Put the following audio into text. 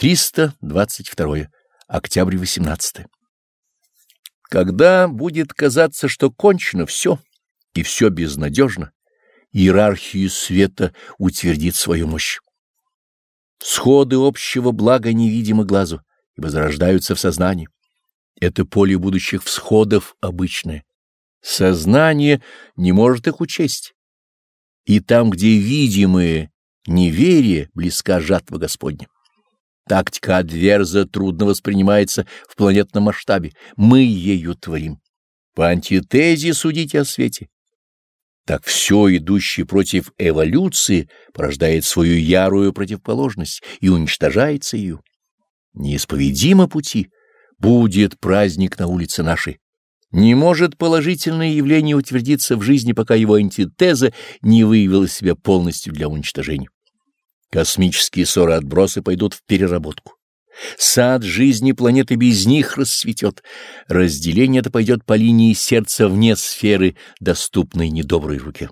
322. Октябрь 18. Когда будет казаться, что кончено все, и все безнадежно, иерархия света утвердит свою мощь. Сходы общего блага невидимы глазу и возрождаются в сознании. Это поле будущих всходов обычное. Сознание не может их учесть. И там, где видимое неверие, близка жатва Господня. Тактика Адверза трудно воспринимается в планетном масштабе. Мы ею творим. По антитезе судите о свете. Так все, идущее против эволюции, порождает свою ярую противоположность и уничтожается ее. Неисповедимо пути, будет праздник на улице нашей. Не может положительное явление утвердиться в жизни, пока его антитеза не выявила себя полностью для уничтожения. Космические ссоры-отбросы пойдут в переработку. Сад жизни планеты без них расцветет. Разделение это пойдет по линии сердца вне сферы, доступной недоброй руке.